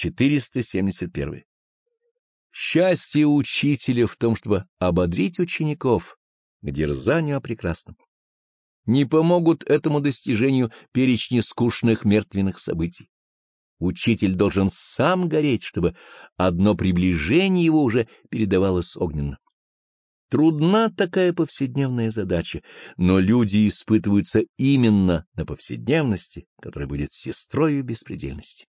471. Счастье учителя в том, чтобы ободрить учеников к дерзанию о прекрасном. Не помогут этому достижению перечни скучных мертвенных событий. Учитель должен сам гореть, чтобы одно приближение его уже передавалось огненно. Трудна такая повседневная задача, но люди испытываются именно на повседневности, которая будет сестрою беспредельности.